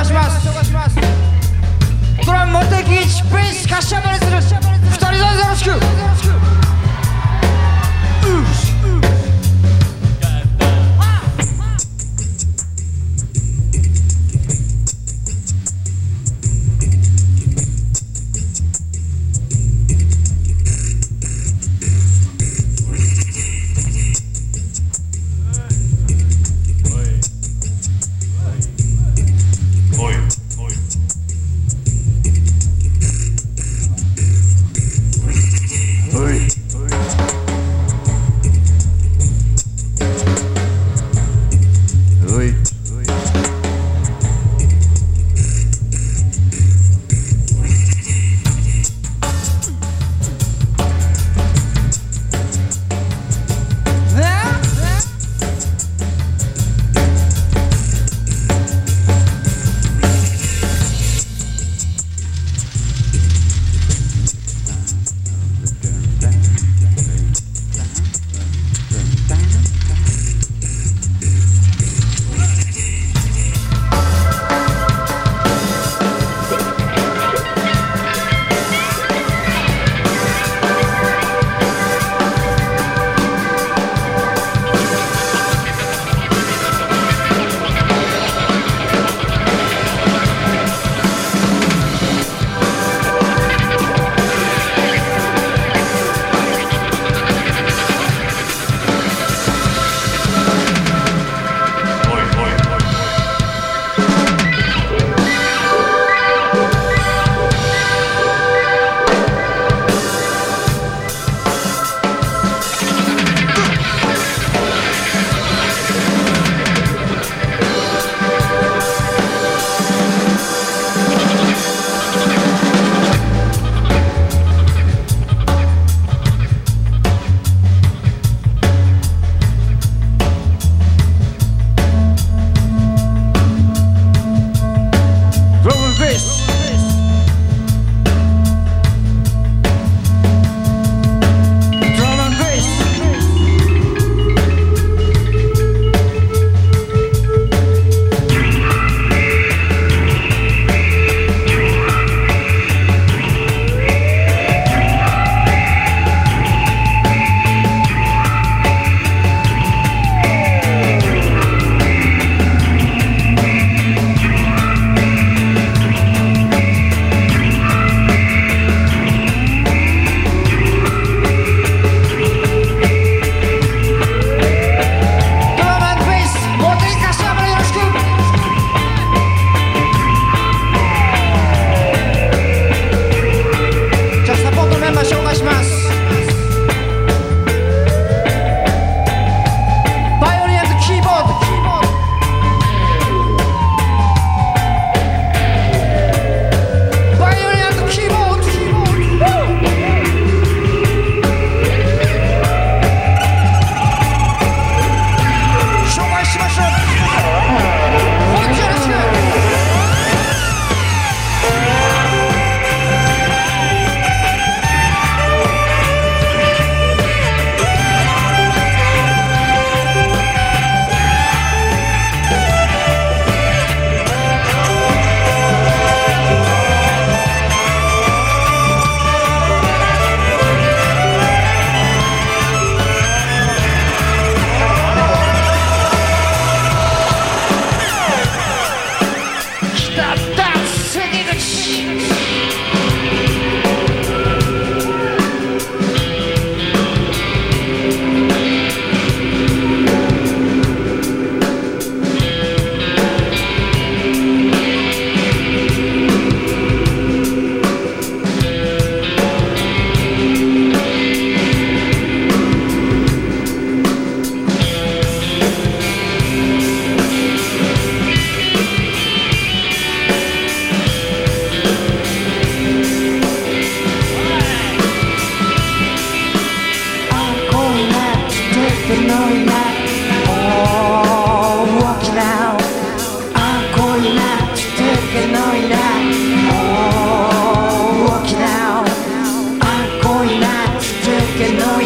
あメンバー紹介します。que no